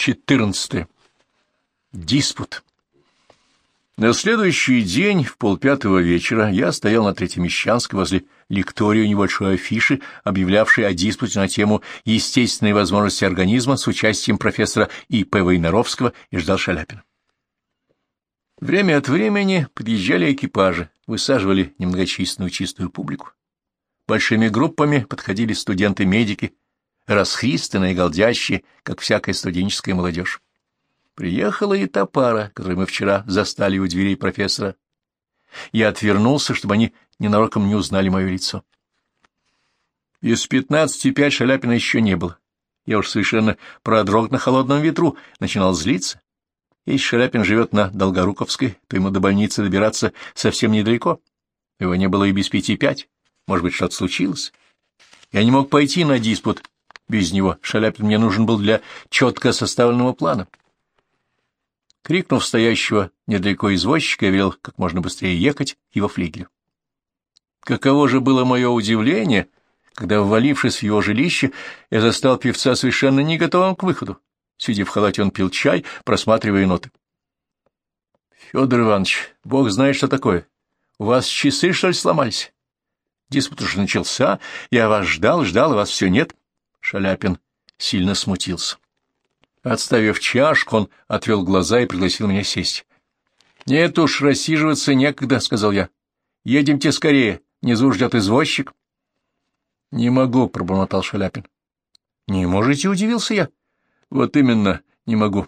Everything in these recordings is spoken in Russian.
14. Диспут. На следующий день, в полпятого вечера, я стоял на Третьемещанской возле лектории небольшой афиши, объявлявшей о диспуте на тему «Естественные возможности организма» с участием профессора И.П. Войнаровского и ждал Шаляпина. Время от времени подъезжали экипажи, высаживали немногочисленную чистую публику. Большими группами подходили студенты-медики, расхристанные, голдящие, как всякая студенческая молодежь. Приехала и та пара, которую мы вчера застали у дверей профессора. Я отвернулся, чтобы они ненароком не узнали мое лицо. Из пятнадцати пять Шаляпина еще не было. Я уж совершенно продрог на холодном ветру, начинал злиться. Если Шаляпин живет на Долгоруковской, то ему до больницы добираться совсем недалеко. Его не было и без пяти пять. Может быть, что-то случилось. Я не мог пойти на диспут без него. Шаляпин мне нужен был для четко составленного плана. Крикнув стоящего недалеко извозчика, я велел как можно быстрее ехать его флигелю. Каково же было мое удивление, когда, ввалившись в его жилище, я застал певца совершенно не готовым к выходу. Сидя в халате, он пил чай, просматривая ноты. — Федор Иванович, бог знает, что такое. У вас часы, что ли, сломались? Диспут уже начался, я вас ждал, ждал, вас все нет. Шаляпин сильно смутился. Отставив чашку, он отвел глаза и пригласил меня сесть. — Нет уж, рассиживаться некогда, — сказал я. — Едемте скорее, внизу ждет извозчик. — Не могу, — пробормотал Шаляпин. — Не можете, — удивился я. — Вот именно, не могу.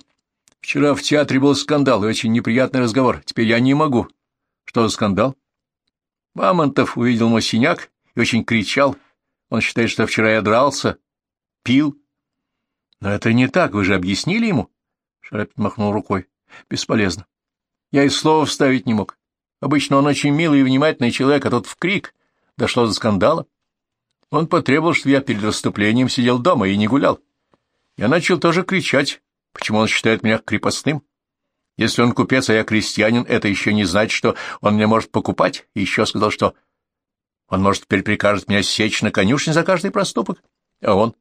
Вчера в театре был скандал и очень неприятный разговор. Теперь я не могу. — Что за скандал? Мамонтов увидел мой синяк и очень кричал. Он считает, что вчера я дрался, пил но это не так, вы же объяснили ему? Шарапин махнул рукой. Бесполезно. Я и слова вставить не мог. Обычно он очень милый и внимательный человек, а тот в крик. Дошло до скандала. Он потребовал, чтобы я перед расступлением сидел дома и не гулял. Я начал тоже кричать, почему он считает меня крепостным. Если он купец, а я крестьянин, это еще не значит, что он меня может покупать. И еще сказал, что он, может, теперь прикажет меня сечь на конюшне за каждый проступок. А он?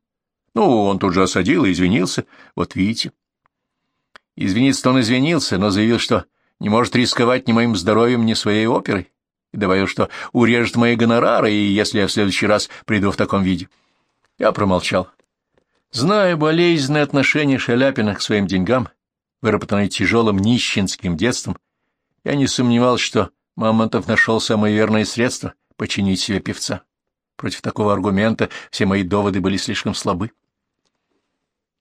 Ну, он тут же осадил и извинился. Вот видите. Извиниться он извинился, но заявил, что не может рисковать ни моим здоровьем, ни своей оперой, и добавил, что урежет мои гонорары, и если я в следующий раз приду в таком виде. Я промолчал. Зная болезненное отношение Шаляпина к своим деньгам, выработанное тяжелым нищенским детством, я не сомневался, что Мамонтов нашел самое верное средство починить себе певца. Против такого аргумента все мои доводы были слишком слабы.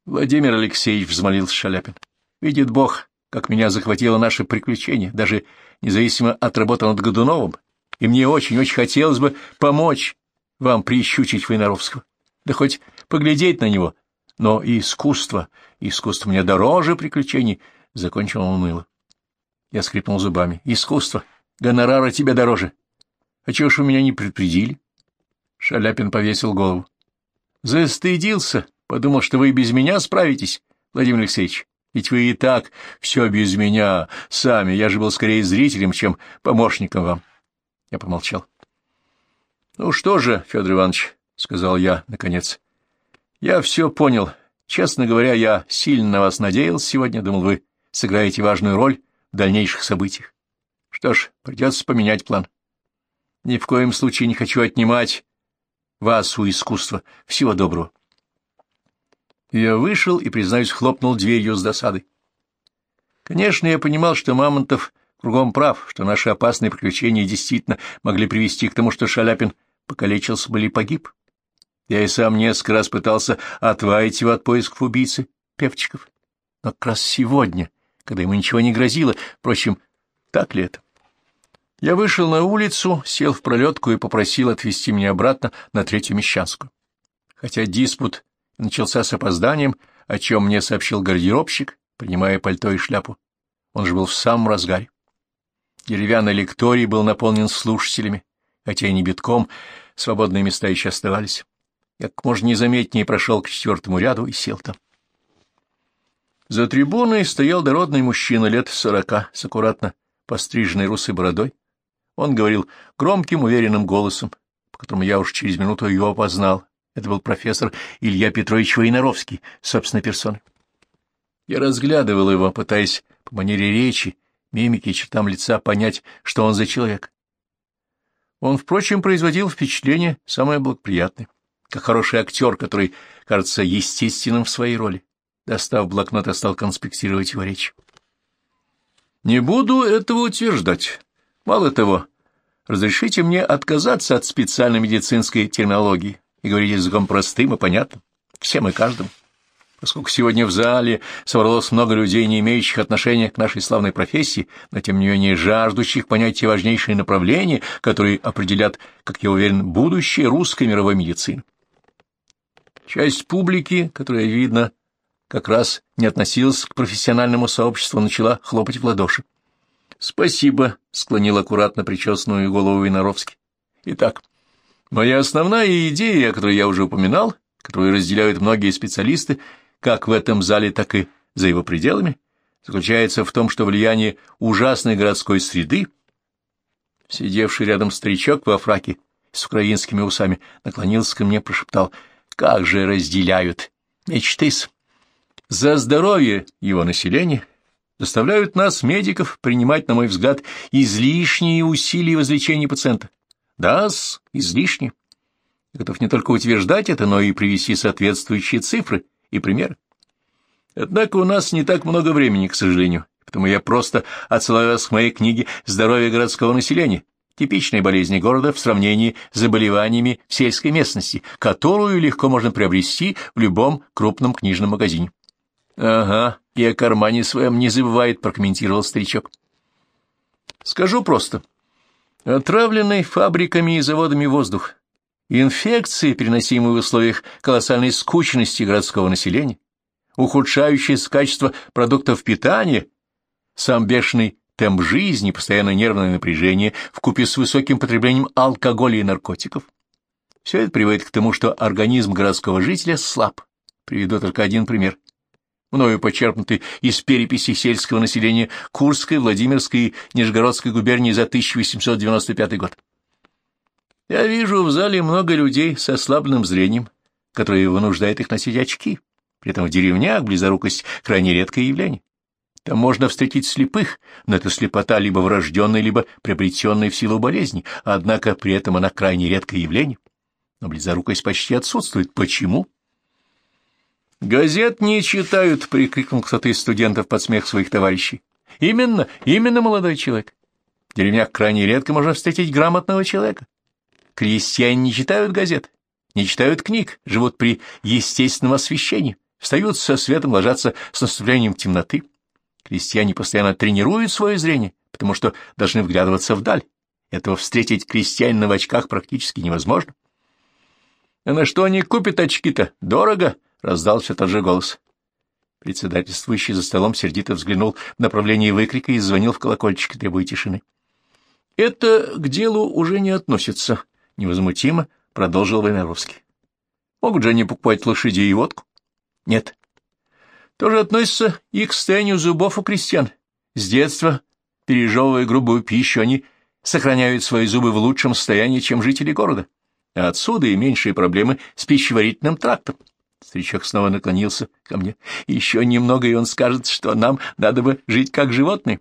Владимир Алексеевич взмолился Шаляпин. Видит Бог, как меня захватило наше приключение, даже независимо от работы над Годуновым, и мне очень-очень хотелось бы помочь вам прищучить Войнаровского, да хоть поглядеть на него. Но искусство, искусство мне дороже приключений, — закончил он уныло. Я скрипнул зубами. Искусство, гонорара тебе дороже. А чего ж вы меня не предупредили? Шаляпин повесил голову. Застыдился, Подумал, что вы и без меня справитесь, Владимир Алексеевич. Ведь вы и так все без меня, сами. Я же был скорее зрителем, чем помощником вам. Я помолчал. — Ну что же, Федор Иванович, — сказал я, наконец, — я все понял. Честно говоря, я сильно на вас надеялся сегодня. Думал, вы сыграете важную роль в дальнейших событиях. Что ж, придется поменять план. Ни в коем случае не хочу отнимать вас у искусства. Всего доброго. Я вышел и, признаюсь, хлопнул дверью с досадой. Конечно, я понимал, что Мамонтов кругом прав, что наши опасные приключения действительно могли привести к тому, что Шаляпин покалечился или погиб. Я и сам несколько раз пытался отваять его от поисков убийцы, певчиков. Но как раз сегодня, когда ему ничего не грозило, впрочем, так ли это? Я вышел на улицу, сел в пролетку и попросил отвезти меня обратно на Третью Мещанскую. Хотя диспут начался с опозданием, о чем мне сообщил гардеробщик, принимая пальто и шляпу. Он же был в самом разгаре. Деревянный лекторий был наполнен слушателями, хотя и не битком, свободные места еще оставались. Я как можно незаметнее прошел к четвертому ряду и сел там. За трибуной стоял дородный мужчина лет сорока с аккуратно постриженной русой бородой. Он говорил громким, уверенным голосом, по которому я уж через минуту его опознал. Это был профессор Илья Петрович Войнаровский, собственной персоной. Я разглядывал его, пытаясь по манере речи, мимики и чертам лица понять, что он за человек. Он, впрочем, производил впечатление самое благоприятное, как хороший актер, который кажется естественным в своей роли. Достав блокнот, я стал конспектировать его речь. Не буду этого утверждать. Мало того, разрешите мне отказаться от специальной медицинской терминологии и говорить языком простым и понятным, всем и каждому. Поскольку сегодня в зале собралось много людей, не имеющих отношения к нашей славной профессии, но тем не менее жаждущих понять те важнейшие направления, которые определят, как я уверен, будущее русской мировой медицины. Часть публики, которая, видно, как раз не относилась к профессиональному сообществу, начала хлопать в ладоши. «Спасибо», — склонил аккуратно причесанную голову Виноровский. «Итак, моя основная идея, о которой я уже упоминал, которую разделяют многие специалисты, как в этом зале, так и за его пределами, заключается в том, что влияние ужасной городской среды, сидевший рядом старичок во фраке с украинскими усами, наклонился ко мне, прошептал, «Как же разделяют мечты-с!» За здоровье его населения заставляют нас, медиков, принимать, на мой взгляд, излишние усилия в излечении пациента. Да-с, излишние. Я готов не только утверждать это, но и привести соответствующие цифры и примеры. Однако у нас не так много времени, к сожалению, потому я просто отсылаю вас к моей книге «Здоровье городского населения», типичной болезни города в сравнении с заболеваниями в сельской местности, которую легко можно приобрести в любом крупном книжном магазине. — Ага, и о кармане своем не забывает, — прокомментировал старичок. — Скажу просто. Отравленный фабриками и заводами воздух, инфекции, переносимые в условиях колоссальной скучности городского населения, ухудшающееся качество продуктов питания, сам бешеный темп жизни, постоянное нервное напряжение вкупе с высоким потреблением алкоголя и наркотиков. Все это приводит к тому, что организм городского жителя слаб. Приведу только один пример. Мною почерпнутый из переписи сельского населения Курской, Владимирской и Нижегородской губернии за 1895 год. Я вижу в зале много людей со слабым зрением, которые вынуждают их носить очки. При этом в деревнях близорукость — крайне редкое явление. Там можно встретить слепых, но это слепота либо врожденная, либо приобретенная в силу болезни, однако при этом она крайне редкое явление. Но близорукость почти отсутствует. Почему? «Газет не читают», — прикрикнул кто-то из студентов под смех своих товарищей. «Именно, именно, молодой человек. В деревнях крайне редко можно встретить грамотного человека. Крестьяне не читают газет, не читают книг, живут при естественном освещении, встают со светом, ложатся с наступлением темноты. Крестьяне постоянно тренируют свое зрение, потому что должны вглядываться вдаль. Этого встретить крестьянина в очках практически невозможно. А на что они купят очки-то? Дорого, — раздался тот же голос. Председательствующий за столом сердито взглянул в направлении выкрика и звонил в колокольчик, требуя тишины. — Это к делу уже не относится, невозмутимо продолжил Войнаровский. Могут же они покупать лошадей и водку? Нет. Тоже относится и к состоянию зубов у крестьян. С детства, пережевывая грубую пищу, они сохраняют свои зубы в лучшем состоянии, чем жители города. А отсюда и меньшие проблемы с пищеварительным трактом. Старичок снова наклонился ко мне. Еще немного, и он скажет, что нам надо бы жить как животные.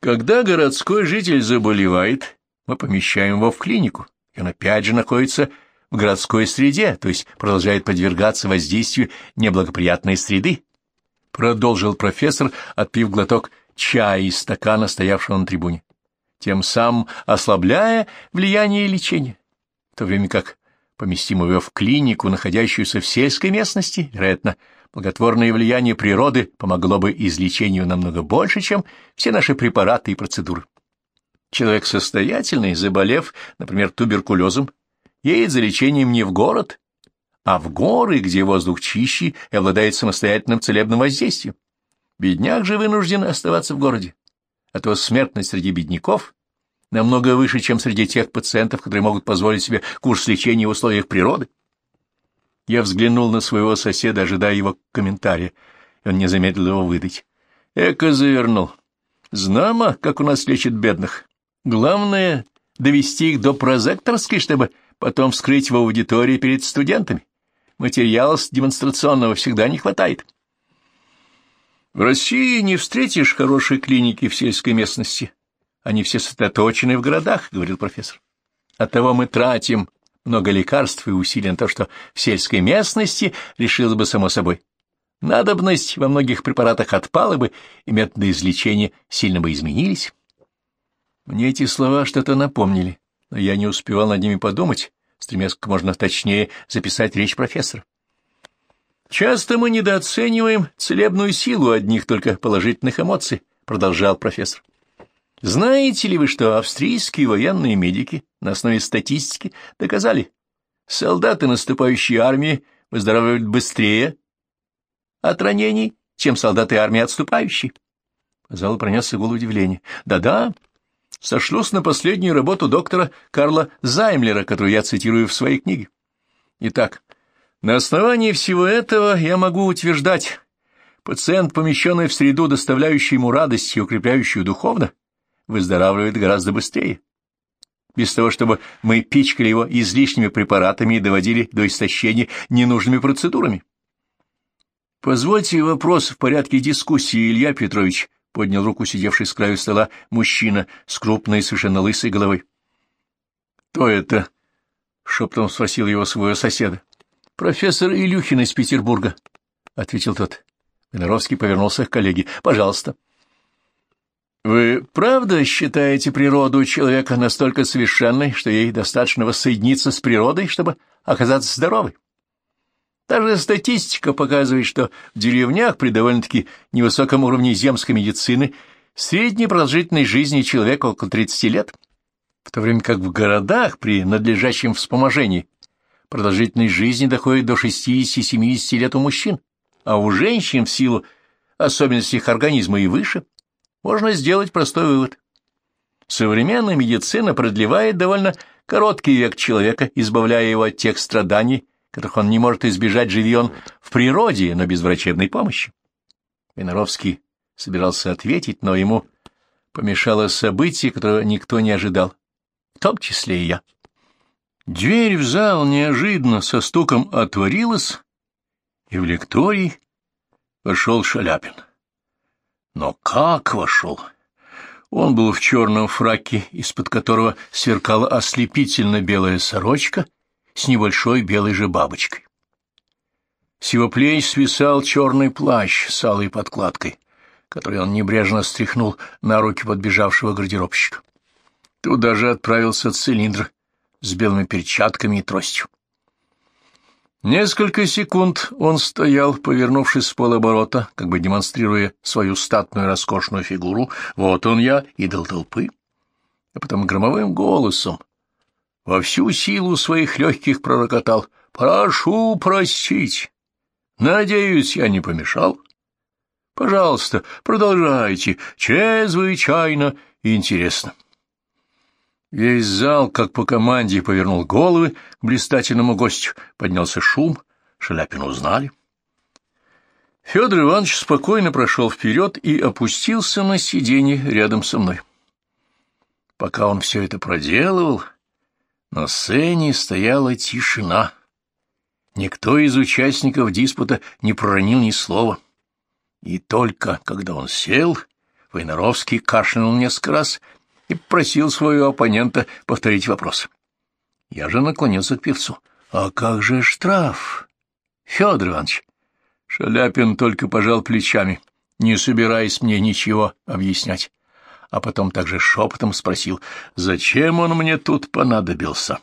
Когда городской житель заболевает, мы помещаем его в клинику, и он опять же находится в городской среде, то есть продолжает подвергаться воздействию неблагоприятной среды. Продолжил профессор, отпив глоток чая из стакана, стоявшего на трибуне, тем самым ослабляя влияние лечения, в то время как поместим его в клинику, находящуюся в сельской местности, вероятно, благотворное влияние природы помогло бы излечению намного больше, чем все наши препараты и процедуры. Человек состоятельный, заболев, например, туберкулезом, едет за лечением не в город, а в горы, где воздух чище и обладает самостоятельным целебным воздействием. Бедняк же вынужден оставаться в городе, а то смертность среди бедняков намного выше, чем среди тех пациентов, которые могут позволить себе курс лечения в условиях природы. Я взглянул на своего соседа, ожидая его комментария, и он не замедлил его выдать. Эко завернул. Знамо, как у нас лечат бедных. Главное — довести их до прозекторской, чтобы потом вскрыть в аудитории перед студентами. Материала демонстрационного всегда не хватает. В России не встретишь хорошей клиники в сельской местности. Они все сосредоточены в городах, — говорил профессор. Оттого мы тратим много лекарств и усилий на то, что в сельской местности решило бы само собой. Надобность во многих препаратах отпала бы, и методы излечения сильно бы изменились. Мне эти слова что-то напомнили, но я не успевал над ними подумать, стремясь как можно точнее записать речь профессора. Часто мы недооцениваем целебную силу одних только положительных эмоций, продолжал профессор. Знаете ли вы, что австрийские военные медики на основе статистики доказали, солдаты наступающей армии выздоравливают быстрее от ранений, чем солдаты армии отступающей? По залу пронесся гул удивления. Да-да, сошлюсь на последнюю работу доктора Карла Займлера, которую я цитирую в своей книге. Итак, на основании всего этого я могу утверждать, пациент, помещенный в среду, доставляющий ему радость и укрепляющую духовно, выздоравливает гораздо быстрее. Без того, чтобы мы пичкали его излишними препаратами и доводили до истощения ненужными процедурами. Позвольте вопрос в порядке дискуссии, Илья Петрович, — поднял руку сидевший с краю стола мужчина с крупной, совершенно лысой головой. — Кто это? — шептом спросил его своего соседа. — Профессор Илюхин из Петербурга, — ответил тот. Виноровский повернулся к коллеге. — Пожалуйста. — вы правда считаете природу человека настолько совершенной, что ей достаточно воссоединиться с природой, чтобы оказаться здоровой? Даже статистика показывает, что в деревнях при довольно-таки невысоком уровне земской медицины средняя продолжительность жизни человека около 30 лет, в то время как в городах при надлежащем вспоможении продолжительность жизни доходит до 60-70 лет у мужчин, а у женщин в силу особенностей их организма и выше – можно сделать простой вывод. Современная медицина продлевает довольно короткий век человека, избавляя его от тех страданий, которых он не может избежать, живи он в природе, но без врачебной помощи. Виноровский собирался ответить, но ему помешало событие, которого никто не ожидал, в том числе и я. Дверь в зал неожиданно со стуком отворилась, и в лекторий вошел Шаляпин. Но как вошел? Он был в черном фраке, из-под которого сверкала ослепительно белая сорочка с небольшой белой же бабочкой. С его плеч свисал черный плащ с алой подкладкой, который он небрежно стряхнул на руки подбежавшего гардеробщика. Туда же отправился цилиндр с белыми перчатками и тростью. Несколько секунд он стоял, повернувшись с полоборота, как бы демонстрируя свою статную роскошную фигуру. Вот он я, идол толпы. А потом громовым голосом во всю силу своих легких пророкотал. «Прошу простить. Надеюсь, я не помешал. Пожалуйста, продолжайте. Чрезвычайно интересно». Весь зал, как по команде, повернул головы к блистательному гостю. Поднялся шум, Шаляпин узнали. Федор Иванович спокойно прошел вперед и опустился на сиденье рядом со мной. Пока он все это проделывал, на сцене стояла тишина. Никто из участников диспута не проронил ни слова. И только когда он сел, Войнаровский кашлянул несколько раз и просил своего оппонента повторить вопрос. Я же наклонился к певцу. «А как же штраф?» «Федор Иванович». Шаляпин только пожал плечами, не собираясь мне ничего объяснять, а потом также шепотом спросил, зачем он мне тут понадобился.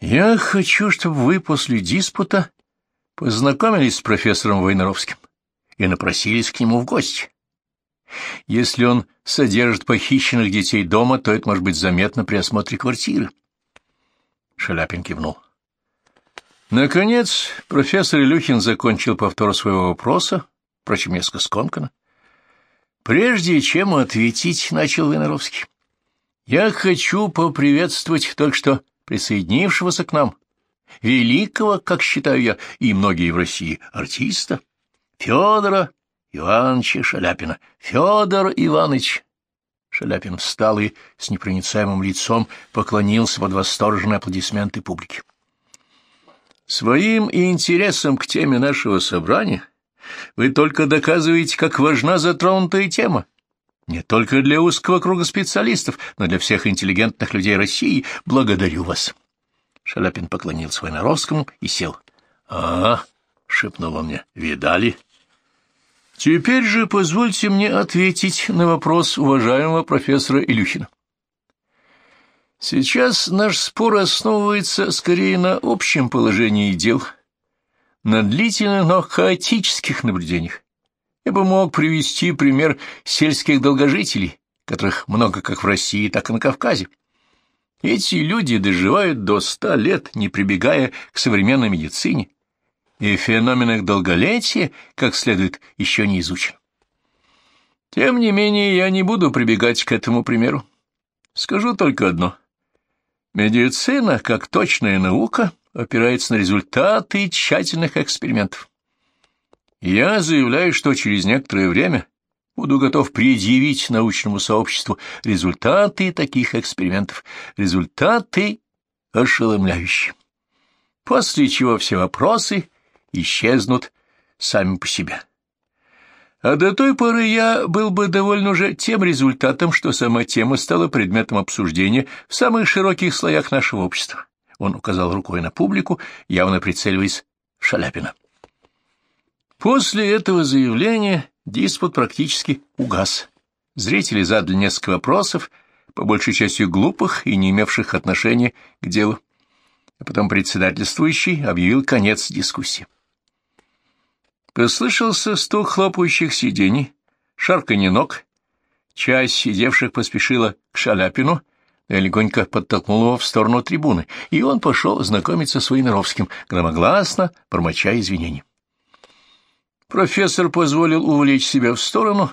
«Я хочу, чтобы вы после диспута познакомились с профессором Войнаровским и напросились к нему в гости. Если он содержит похищенных детей дома, то это может быть заметно при осмотре квартиры. Шаляпин кивнул. Наконец, профессор Илюхин закончил повтор своего вопроса, впрочем, несколько скомканно. «Прежде чем ответить, — начал Виноровский, — я хочу поприветствовать только что присоединившегося к нам, великого, как считаю я, и многие в России, артиста, Федора Ивановича Шаляпина. Федор Иванович. Шаляпин встал и с непроницаемым лицом поклонился под восторженные аплодисменты публики. Своим интересом к теме нашего собрания Вы только доказываете, как важна затронутая тема. Не только для узкого круга специалистов, но для всех интеллигентных людей России. Благодарю вас. Шаляпин поклонился Войнаровскому и сел. — А, — шепнул он мне, — видали? — Теперь же позвольте мне ответить на вопрос уважаемого профессора Илюхина. Сейчас наш спор основывается скорее на общем положении дел, на длительных, но хаотических наблюдениях. Я бы мог привести пример сельских долгожителей, которых много как в России, так и на Кавказе. Эти люди доживают до ста лет, не прибегая к современной медицине, и феномен их долголетия, как следует, еще не изучен. Тем не менее, я не буду прибегать к этому примеру. Скажу только одно. Медицина, как точная наука, опирается на результаты тщательных экспериментов. Я заявляю, что через некоторое время буду готов предъявить научному сообществу результаты таких экспериментов, результаты ошеломляющие. После чего все вопросы исчезнут сами по себе. А до той поры я был бы доволен уже тем результатом, что сама тема стала предметом обсуждения в самых широких слоях нашего общества. Он указал рукой на публику, явно прицеливаясь в Шаляпина. После этого заявления диспут практически угас. Зрители задали несколько вопросов, по большей части глупых и не имевших отношения к делу. А потом председательствующий объявил конец дискуссии. Послышался стук хлопающих сидений, шарканье ног. Часть сидевших поспешила к Шаляпину, я легонько подтолкнул его в сторону трибуны, и он пошел знакомиться с Войнаровским, громогласно, промоча извинений. Профессор позволил увлечь себя в сторону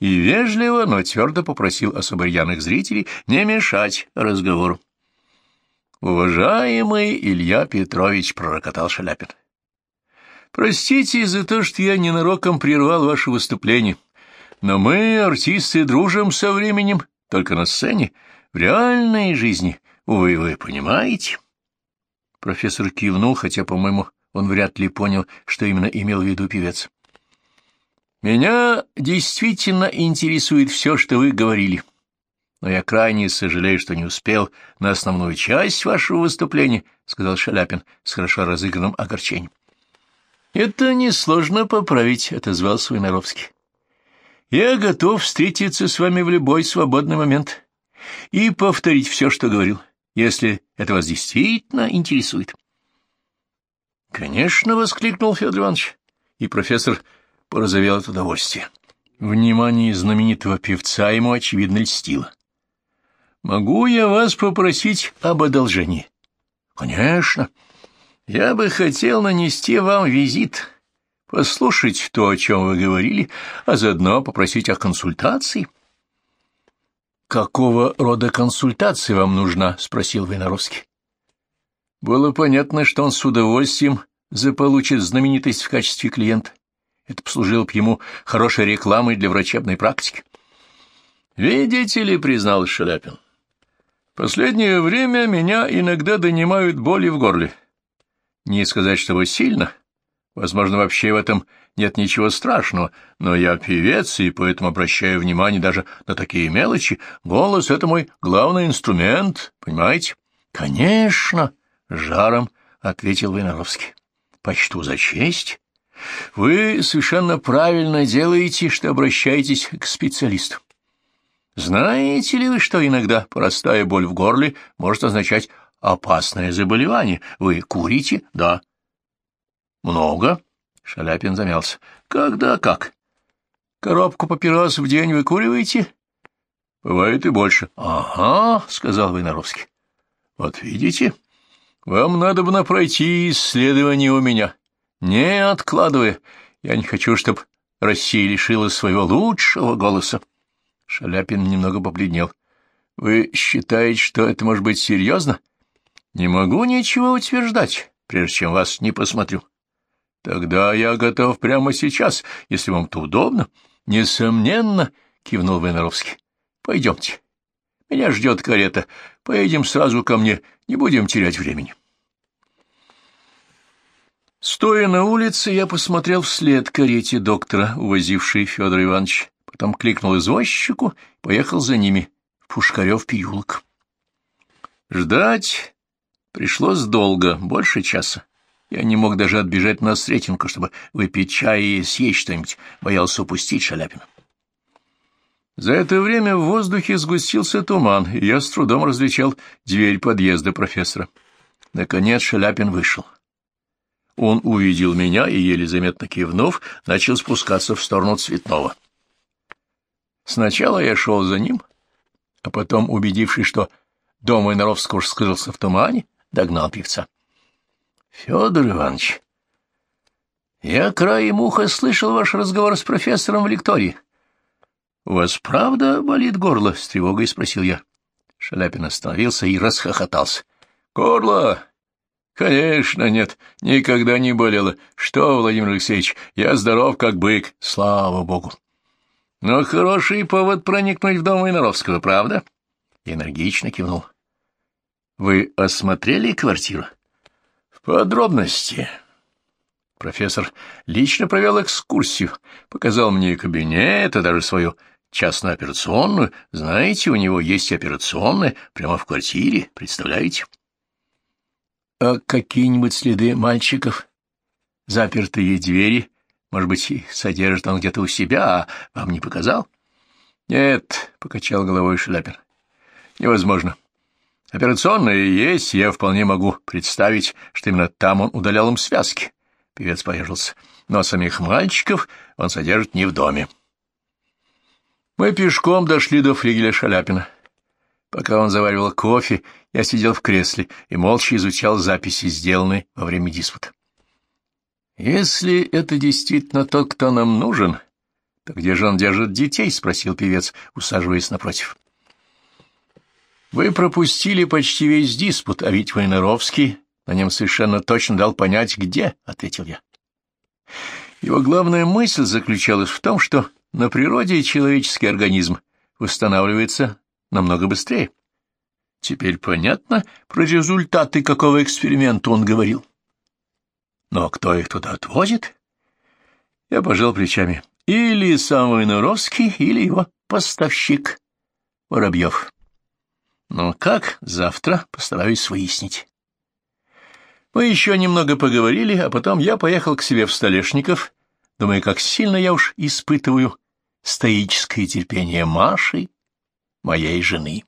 и вежливо, но твердо попросил особо рьяных зрителей не мешать разговору. «Уважаемый Илья Петрович», — пророкотал Шаляпин, — Простите за то, что я ненароком прервал ваше выступление, но мы, артисты, дружим со временем, только на сцене, в реальной жизни, увы, вы понимаете?» Профессор кивнул, хотя, по-моему, он вряд ли понял, что именно имел в виду певец. «Меня действительно интересует все, что вы говорили, но я крайне сожалею, что не успел на основную часть вашего выступления», — сказал Шаляпин с хорошо разыгранным огорчением. «Это несложно поправить», — отозвался Войнаровский. «Я готов встретиться с вами в любой свободный момент и повторить все, что говорил, если это вас действительно интересует». «Конечно», — воскликнул Федор Иванович, и профессор порозовел от удовольствия. Внимание знаменитого певца ему, очевидно, льстило. «Могу я вас попросить об одолжении?» «Конечно». Я бы хотел нанести вам визит, послушать то, о чем вы говорили, а заодно попросить о консультации. — Какого рода консультация вам нужна? — спросил Войнаровский. Было понятно, что он с удовольствием заполучит знаменитость в качестве клиента. Это послужило бы ему хорошей рекламой для врачебной практики. — Видите ли, — признал Шаляпин, — последнее время меня иногда донимают боли в горле. — не сказать, чтобы сильно. Возможно, вообще в этом нет ничего страшного, но я певец, и поэтому обращаю внимание даже на такие мелочи. Голос — это мой главный инструмент, понимаете? — Конечно, — жаром ответил Войнаровский. — Почту за честь. Вы совершенно правильно делаете, что обращаетесь к специалисту. Знаете ли вы, что иногда простая боль в горле может означать опасное заболевание. Вы курите? Да. Много? Шаляпин замялся. Когда как? Коробку папирос в день вы куриваете? Бывает и больше. Ага, сказал Войнаровский. Вот видите, вам надо бы пройти исследование у меня. Не откладывая, я не хочу, чтобы Россия лишилась своего лучшего голоса. Шаляпин немного побледнел. Вы считаете, что это может быть серьезно? — не могу ничего утверждать, прежде чем вас не посмотрю. Тогда я готов прямо сейчас, если вам то удобно. Несомненно, кивнул Войнаровский. Пойдемте. Меня ждет карета. Поедем сразу ко мне, не будем терять времени. Стоя на улице, я посмотрел вслед карете доктора, увозившей Федор Иванович, потом кликнул извозчику поехал за ними в Пушкарев переулок. Ждать пришлось долго, больше часа. Я не мог даже отбежать на Сретенку, чтобы выпить чай и съесть что-нибудь, боялся упустить Шаляпина. За это время в воздухе сгустился туман, и я с трудом различал дверь подъезда профессора. Наконец Шаляпин вышел. Он увидел меня и, еле заметно кивнув, начал спускаться в сторону Цветного. Сначала я шел за ним, а потом, убедившись, что дом Инаровского уж скрылся в тумане, догнал певца. — Федор Иванович, я краем уха слышал ваш разговор с профессором в лектории. — У вас правда болит горло? — с тревогой спросил я. Шаляпин остановился и расхохотался. — Горло? Конечно, нет, никогда не болело. Что, Владимир Алексеевич, я здоров, как бык, слава богу. Но хороший повод проникнуть в дом Войнаровского, правда? Энергично кивнул. Вы осмотрели квартиру? В подробности. Профессор лично провел экскурсию, показал мне кабинет, а даже свою частную операционную. Знаете, у него есть операционная прямо в квартире, представляете? А какие-нибудь следы мальчиков? Запертые двери? Может быть, содержит он где-то у себя, а вам не показал? Нет, — покачал головой Шляпин. Невозможно. Операционная есть, я вполне могу представить, что именно там он удалял им связки. Певец поежился. Но самих мальчиков он содержит не в доме. Мы пешком дошли до флигеля Шаляпина. Пока он заваривал кофе, я сидел в кресле и молча изучал записи, сделанные во время диспута. «Если это действительно тот, кто нам нужен, то где же он держит детей?» — спросил певец, усаживаясь напротив. «Вы пропустили почти весь диспут, а ведь Войнаровский на нем совершенно точно дал понять, где», — ответил я. Его главная мысль заключалась в том, что на природе человеческий организм восстанавливается намного быстрее. Теперь понятно, про результаты какого эксперимента он говорил. Но кто их туда отвозит? Я пожал плечами. Или сам Войнаровский, или его поставщик Воробьев. Но как, завтра постараюсь выяснить. Мы еще немного поговорили, а потом я поехал к себе в Столешников, думая, как сильно я уж испытываю стоическое терпение Маши моей жены.